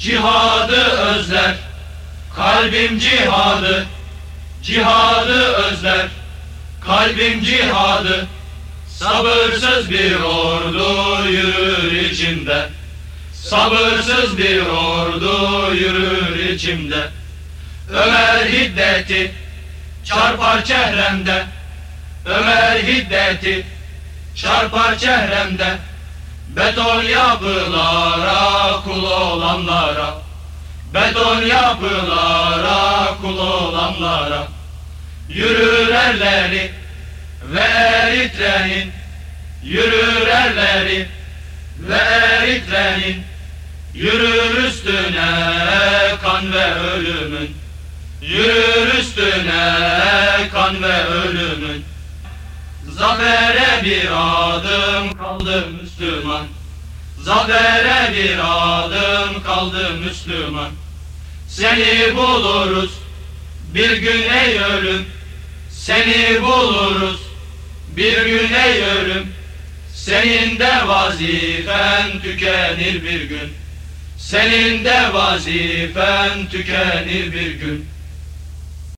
Cihadı özler, kalbim cihadı, cihadı özler, kalbim cihadı. Sabırsız bir ordu yürür içimde, sabırsız bir ordu yürür içimde. Ömer hiddeti çarpar çehremde, Ömer hiddeti çarpar çehremde. Beton yapılara kul olanlara Beton yapılara kul olanlara Yürür erleri ve eritrenin Yürür erleri ve eritrenin Yürür üstüne kan ve ölümün Yürür üstüne Zafere bir adım kaldı Müslüman. Zafere bir adım kaldı Müslüman. Seni buluruz bir gün ey ölüm. Seni buluruz bir gün ey ölüm. Senin de vazifen tükenir bir gün. Senin de vazifen tükenir bir gün